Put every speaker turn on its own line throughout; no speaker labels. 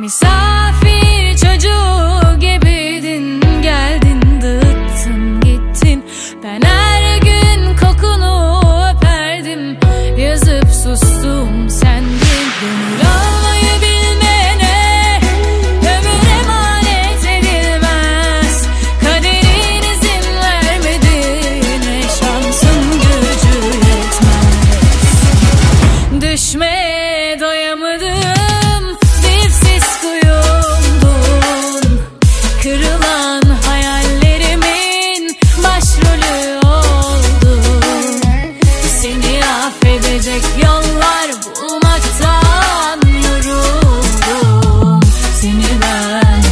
me sofre. olan hayallerimin başrolü oldu. Seni affedecek yollar bulmaktan yoruldum. Seni ben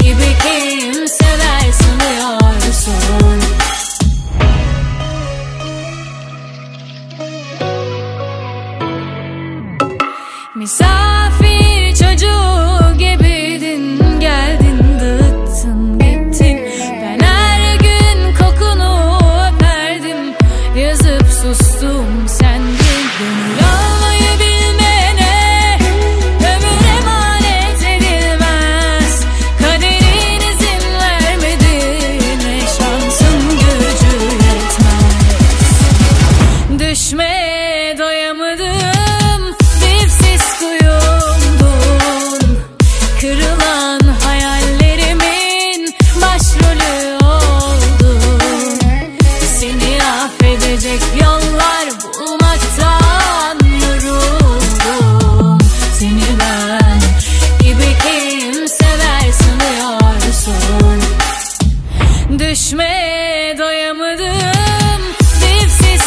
gibi kimseler sanıyorsun. Misafir çocuğum Yazıp sustum sendin Gönül almayı bilmene Ömür emanet edilmez. Kaderin izin vermedi Ne şansın gücü yetmez. Düşmeye yollar bulmaktan yoruldum. Seni ben gibi kim sever sanıyorsun. Düşmeye doyamadım dipsiz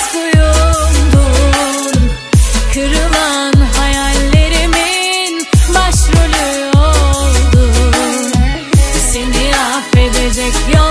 Kırılan hayallerimin başrolü oldum. Seni affedecek yol